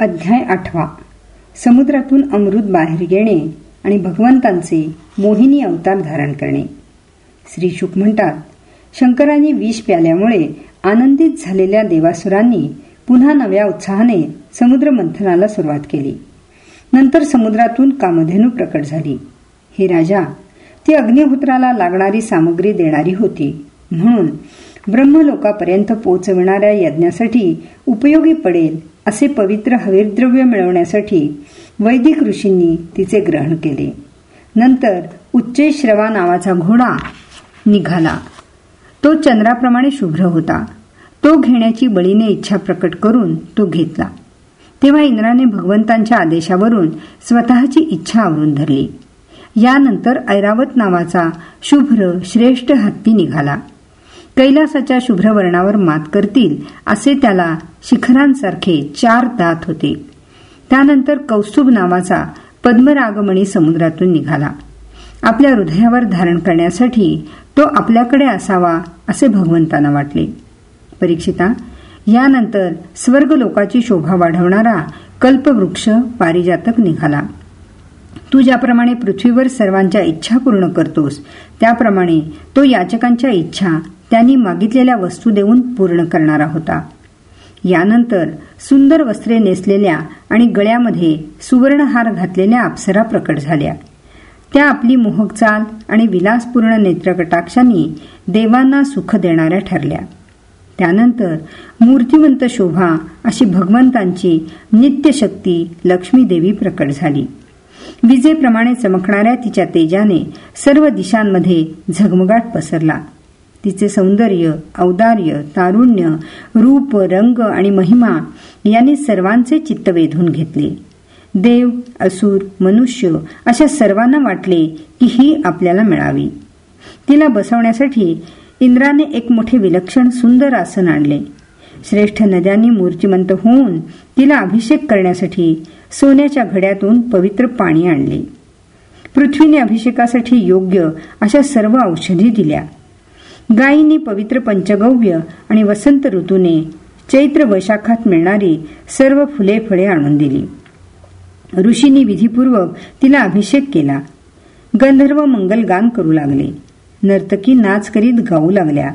अध्याय आठवा. समुद्रातून अमृत बाहेर येणे आणि भगवंतांचे मोहिनी अवतार धारण करणे. श्री शुक म्हणतात शंकरांनी विष प्याल्यामुळे आनंदित झालेल्या देवासुरांनी पुन्हा नव्या उत्साहाने समुद्र मंथनाला सुरुवात केली. नंतर समुद्रातून कामधेनू प्रकट झाली. हे राजा ती अग्निहोत्राला लागणारी सामग्री देणारी होती. म्हणून ब्रह्मलोकापर्यंत पोचविणाऱ्या यज्ञासाठी उपयोगी पडेल असे पवित्र हवेद्रव्य मिळवण्यासाठी वैदिक ऋषींनी तिचे ग्रहण केले. नंतर उच्चेश्रवा नावाचा घोडा निघाला. तो चंद्राप्रमाणे शुभ्र होता. तो घेण्याची बळीने इच्छा प्रकट करून तो घेतला. तेव्हा इंद्राने भगवंतांच्या आदेशावरून स्वतःची इच्छा आवरून धरली. यानंतर ऐरावत नावाचा शुभ्र श्रेष्ठ हत्ती निघाला. कैलासाच्या शुभ्र वर्णावर मात करतील असे त्याला शिखरांसारखे चार दात होते. त्यानंतर कौस्तुभ नावाचा पद्मरागमणी समुद्रातून निघाला. आपल्या हृदयावर धारण करण्यासाठी तो आपल्याकडे असावा असे भगवंतांना वाटले. परीक्षिता यानंतर स्वर्ग लोकाची शोभा वाढवणारा कल्पवृक्ष पारिजातक निघाला. तू ज्याप्रमाणे पृथ्वीवर सर्वांच्या इच्छा पूर्ण करतोस त्याप्रमाणे तो याचकांच्या इच्छा त्यांनी मागितलेल्या वस्तू देऊन पूर्ण करणारा होता. यानंतर सुंदर वस्त्रे नेसलेल्या आणि गळ्यामध्ये सुवर्णहार घातलेल्या अप्सरा प्रकट झाल्या. त्या आपली मोहक चाल आणि विलासपूर्ण नेत्रकटाक्षांनी देवांना सुख देणाऱ्या ठरल्या. त्यानंतर मूर्तिमंत शोभा अशी भगवंतांची नित्यशक्ती लक्ष्मी देवी प्रकट झाली. विजेप्रमाणे चमकणाऱ्या तिच्या तेजाने सर्व दिशांमध्ये झगमगाट पसरला. तिचे सौंदर्य औदार्य तारुण्य रूप रंग आणि महिमा यांनी सर्वांचे चित्त वेधून घेतले. देव असुर मनुष्य अशा सर्वांना वाटले की ही आपल्याला मिळावी. तिला बसवण्यासाठी इंद्राने एक मोठे विलक्षण सुंदर आसन आणले. श्रेष्ठ नद्यांनी मूर्तिमंत होऊन तिला अभिषेक करण्यासाठी सोन्याच्या घड्यातून पवित्र पाणी आणले. पृथ्वीने अभिषेकासाठी योग्य अशा सर्व औषधी दिल्या. गायींनी पवित्र पंचगव्य आणि वसंत ऋतूने चैत्र वैशाखात मिळणारी सर्व फुले फळे आणून दिली. ऋषींनी विधीपूर्वक तिला अभिषेक केला. गंधर्व मंगल गान करू लागले. नर्तकी नाच करीत गाऊ लागल्या.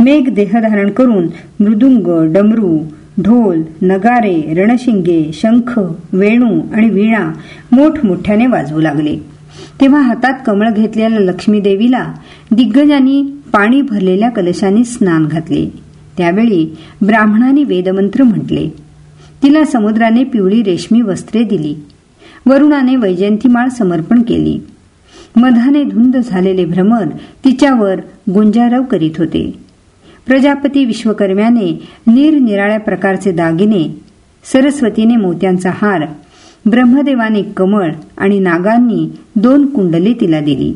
मेघ देहधारण करून मृदुंग डमरू ढोल नगारे रणशिंगे शंख वेणू आणि वीणा मोठमोठ्याने वाजवू लागले. तेव्हा हातात कमळ घेतलेल्या लक्ष्मी देवीला दिग्गजांनी पाणी भरलेल्या कलशाने स्नान घातले. त्यावेळी ब्राह्मणांनी वेदमंत्र म्हटले. तिला समुद्राने पिवळी रेशमी वस्त्रे दिली. वरुणाने वैजयंतीमाळ समर्पण केली. मधाने धुंद झालेले भ्रमर तिच्यावर गुंजारव करीत होते. प्रजापती विश्वकर्म्याने निरनिराळ्या प्रकारचे दागिने सरस्वतीने मोत्यांचा हार ब्रह्मदेवाने कमळ आणि नागांनी दोन कुंडले तिला दिली.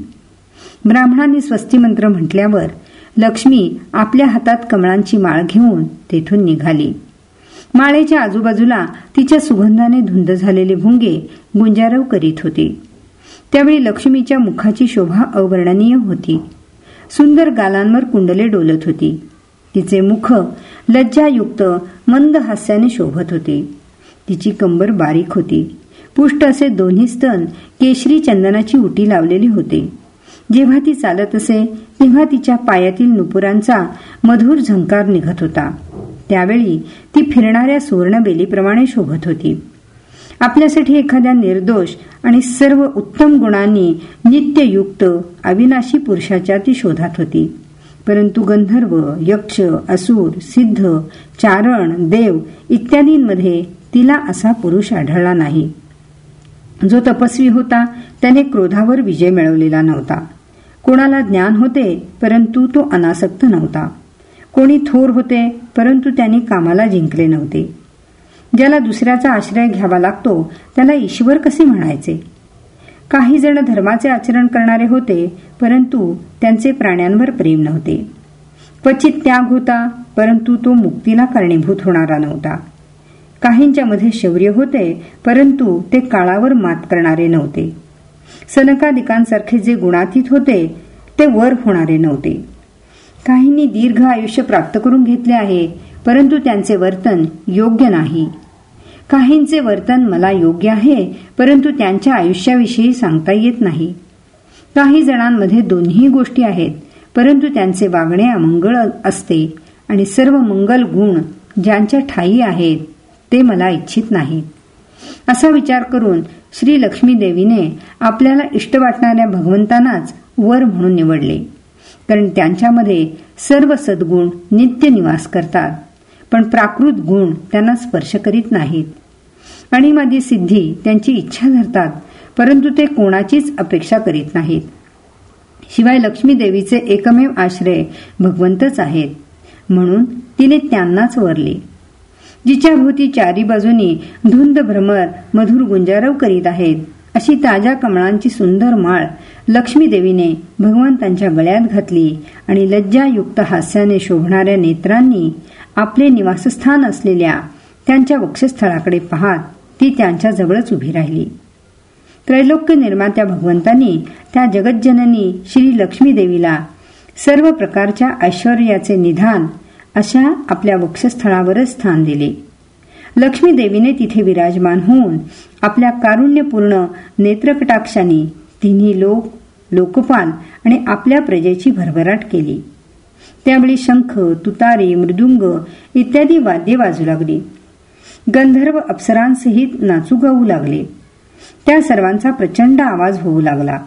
ब्राह्मणांनी स्वस्तिमंत्र म्हटल्यावर लक्ष्मी आपल्या हातात कमळांची माळ घेऊन तेथून निघाली. माळेच्या आजूबाजूला तिच्या सुगंधाने धुंद झालेले भुंगे गुंजारव करीत होते. त्यावेळी लक्ष्मीच्या मुखाची शोभा अवर्णनीय होती. सुंदर गालांवर कुंडले डोलत होती. तिचे मुख लज्जायुक्त मंद हास्याने शोभत होते. तिची कंबर बारीक होती. पुष्ट असे दोन्ही स्तन केशरी चंदनाची उटी लावलेली होते. जेव्हा ती चालत असे तेव्हा तिच्या पायातील नुपुरांचा मधुर झंकार निघत होता. त्यावेळी ती फिरणाऱ्या सुवर्णबेलीप्रमाणे शोभत होती. आपल्यासाठी एखाद्या निर्दोष आणि सर्व उत्तम गुणांनी नित्ययुक्त अविनाशी पुरुषाच्या ती शोधात होती. परंतु गंधर्व यक्ष असुर सिद्ध चारण देव इत्यादींमध्ये तिला असा पुरुष आढळला नाही. जो तपस्वी होता त्याने क्रोधावर विजय मिळवलेला नव्हता. कोणाला ज्ञान होते परंतु तो अनासक्त नव्हता. कोणी थोर होते परंतु त्यांनी कामाला जिंकले नव्हते. ज्याला दुसऱ्याचा आश्रय घ्यावा लागतो त्याला ईश्वर कसे म्हणायचे? काही जण धर्माचे आचरण करणारे होते परंतु त्यांचे प्राण्यांवर प्रेम नव्हते. क्वचित त्याग होता परंतु तो मुक्तीला कारणीभूत होणारा नव्हता. काहींच्या मध्ये शौर्य होते परंतु ते काळावर मात करणारे नव्हते. सनकादिकांसारखे जे गुणातीत होते ते वर होणारे नव्हते. काहींनी दीर्घ आयुष्य प्राप्त करून घेतले आहे परंतु त्यांचे वर्तन योग्य नाही. काहींचे वर्तन मला योग्य आहे परंतु त्यांच्या आयुष्याविषयी सांगता येत नाही. काही जणांमध्ये दोन्ही गोष्टी आहेत परंतु त्यांचे वागणे अमंगळ असते आणि सर्व मंगल गुण ज्यांच्या ठाई आहेत ते मला इच्छित नाहीत. असा विचार करून श्री लक्ष्मी देवीने आपल्याला इष्ट वाटणाऱ्या भगवंतांनाच वर म्हणून निवडले. कारण त्यांच्यामध्ये सर्व सद्गुण नित्य निवास करतात पण प्राकृत गुण त्यांना स्पर्श करीत नाहीत. आणि माझी सिद्धी त्यांची इच्छा धरतात परंतु ते कोणाचीच अपेक्षा करीत नाहीत. शिवाय लक्ष्मी देवीचे एकमेव आश्रय भगवंतच आहेत म्हणून तिने त्यांनाच वरले. जिच्या भोवती चारी बाजूनी धुंद भ्रमर मधुर गुंजारव करीत आहेत. अशी ताज्या कमळांची सुंदर माळ लक्ष्मी देवीने भगवंतांच्या गळ्यात घातली आणि लज्जायुक्त हास्याने शोभणाऱ्या नेत्रांनी आपले निवासस्थान असलेल्या त्यांच्या वक्षस्थळाकडे पाहत ती त्यांच्या जवळच उभी राहिली. त्रैलोक्य निर्मात्या भगवंतांनी त्या जगज्जननी श्री लक्ष्मी देवीला सर्व प्रकारच्या ऐश्वर्याचे निधान अशा आपल्या वक्षस्थळावरच स्थान दिले. लक्ष्मी देवीने तिथे विराजमान होऊन आपल्या कारुण्यपूर्ण नेत्रकटाक्षाने तिन्ही लोक लोकपाल आणि आपल्या प्रजेची भरभराट केली. त्यावेळी शंख तुतारी मृदुंग इत्यादी वाद्ये वाजू लागली. गंधर्व अप्सरांसहित नाचू गाऊ लागले. त्या सर्वांचा प्रचंड आवाज होऊ लागला.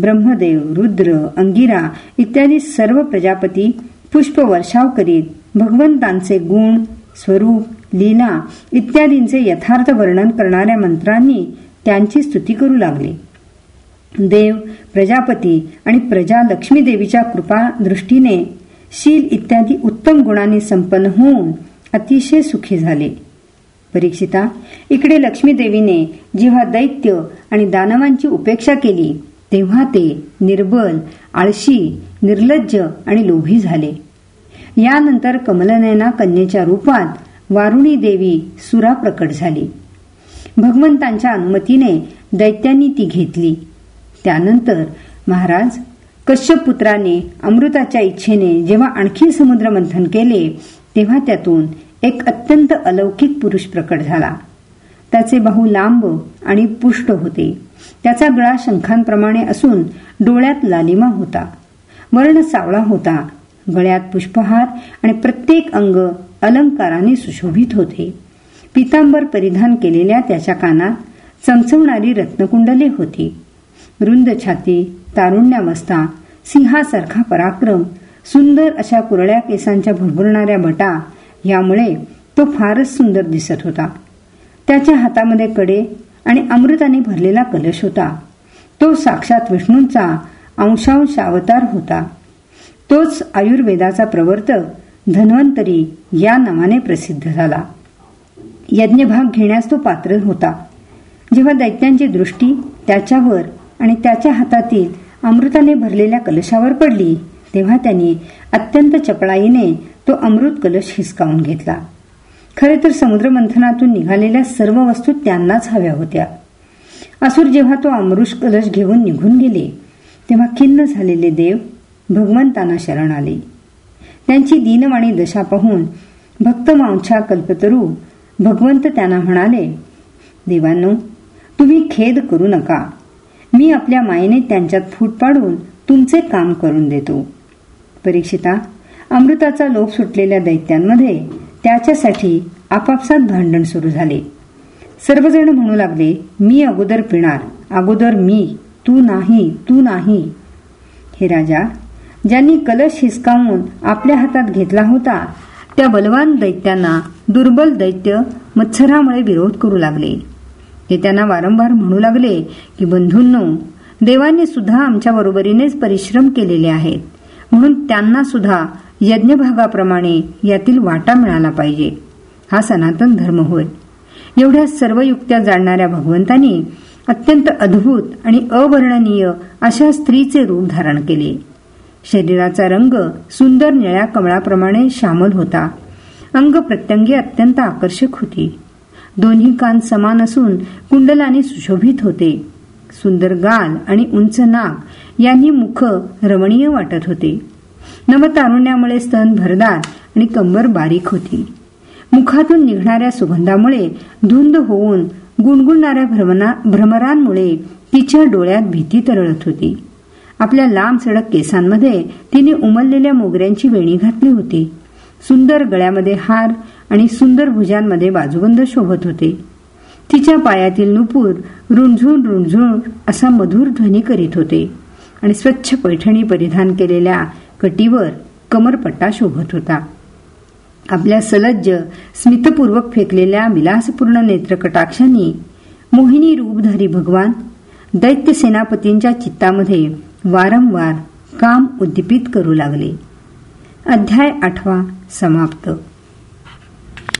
ब्रह्मदेव रुद्र अंगिरा इत्यादी सर्व प्रजापती पुष्प वर्षाव करीत भगवंतांचे गुण स्वरूप लीला इत्यादींचे यथार्थ वर्णन करणाऱ्या मंत्रांनी त्यांची स्तुती करू लागले. देव प्रजापती आणि प्रजा लक्ष्मी देवीच्या कृपा दृष्टीने शील इत्यादी उत्तम गुणांनी संपन्न होऊन अतिशय सुखी झाले. परीक्षिता इकडे लक्ष्मी देवीने जेव्हा दैत्य आणि दानवांची उपेक्षा केली तेव्हा ते निर्बल आळशी निर्लज्ज आणि लोभी झाले. यानंतर कमलनयना कन्येच्या रूपात वारुणी देवी सुरा प्रकट झाली. भगवंतांच्या अनुमतीने दैत्यांनी ती घेतली. त्यानंतर महाराज कश्यप पुत्राने अमृताच्या इच्छेने जेव्हा आणखी समुद्र मंथन केले तेव्हा त्यातून एक अत्यंत अलौकिक पुरुष प्रकट झाला. त्याचे बाहू लांब आणि पुष्ट होते. त्याचा गळा शंखांप्रमाणे असून डोळ्यात लालिमा होता. वर्ण सावळा होता. गळ्यात पुष्पहार आणि प्रत्येक अंग अलंकाराने सुशोभित होते. पितांबर परिधान केलेल्या त्याच्या कानात चमचवणारी रत्नकुंडले होती. रुंद छाती तारुण्यावस्था सिंहासारखा पराक्रम सुंदर अशा कुरळ्या केसांच्या भुरभुरणाऱ्या बटा यामुळे तो फारच सुंदर दिसत होता. त्याच्या हातामध्ये कडे आणि अमृताने भरलेला कलश होता. तो साक्षात विष्णूंचा अंशांश अवतार होता. तोच आयुर्वेदाचा प्रवर्तक धन्वंतरी या नावाने प्रसिद्ध झाला. यज्ञभाग घेण्यास तो पात्र होता. जेव्हा दैत्यांची दृष्टी त्याच्यावर आणि त्याच्या हातातील अमृताने भरलेल्या कलशावर पडली तेव्हा त्यांनी अत्यंत चपळाईने तो अमृत कलश हिसकावून घेतला. खरे तर समुद्रमंथनातून निघालेल्या सर्व वस्तू त्यांनाच हव्या होत्या. असुर जेव्हा तो अमृष कलश घेऊन निघून गेले तेव्हा खिन्न झालेले देव भगवंतांना शरण आले. त्यांची दीनवाणी दशा पाहून भक्त मांछा कल्पतरू भगवंत त्यांना म्हणाले देवांनो तुम्ही खेद करू नका. मी आपल्या मायेने त्यांच्यात फूट पाडून तुमचे काम करून देतो. परीक्षिता अमृताचा लोभ सुटलेल्या दैत्यांमध्ये त्याच्यासाठी आपापसात भांडण सुरू झाले. सर्वजण म्हणू लागले मी अगोदर पिणार अगोदर मी. तू नाही तू नाही. हे राजा ज्यांनी कलश हिसकावून आपल्या हातात घेतला होता त्या बलवान दैत्यांना दुर्बल दैत्य मत्सरामुळे विरोध करू लागले. ते त्यांना वारंवार म्हणू लागले की बंधूंनो देवांनी सुद्धा आमच्या बरोबरीनेच परिश्रम केलेले आहेत. म्हणून त्यांना सुद्धा यज्ञभागाप्रमाणे यातील वाटा मिळाला पाहिजे. हा सनातन धर्म होय. एवढ्या सर्व युक्त्या जाणणाऱ्या भगवंतांनी अत्यंत अद्भुत आणि अवर्णनीय अशा स्त्रीचे रूप धारण केले. शरीराचा रंग सुंदर निळ्या कमळाप्रमाणे श्यामल होता. अंग प्रत्यंगी अत्यंत आकर्षक होती. दोन्ही कान समान असून कुंडलाने सुशोभित होते. सुंदर गाल आणि उंच नाक यांनी मुख रमणीय वाटत होते. नवतारुण्यामुळे स्तन भरदार आणि कंबर बारीक होती. मुखातून निघणाऱ्या सुगंधामुळे धुंद होऊन गुणगुणणाऱ्या भ्रमरांमुळे तिच्या डोळ्यात भीती तरळत होती. आपल्या लांब सडक केसांमध्ये तिने उमललेल्या मोगऱ्यांची वेणी घातली होती. सुंदर गळ्यामध्ये हार आणि सुंदर भुजांमध्ये बाजूबंद शोभत होते. तिच्या पायातील नुपूर रुणझुण रुणझुण असा मधुर ध्वनी करीत होते आणि स्वच्छ पैठणी परिधान केलेल्या कटीवर कमरपट्टा शोभत होता. आपल्या सलज्ज स्मितपूर्वक फेकलेल्या विलासपूर्ण नेत्रकटाक्षांनी मोहिनी रूपधारी भगवान दैत्य सेनापतींच्या चित्तामध्ये वारंवार काम उद्दीपित करू लागले. अध्याय आठवा समाप्त.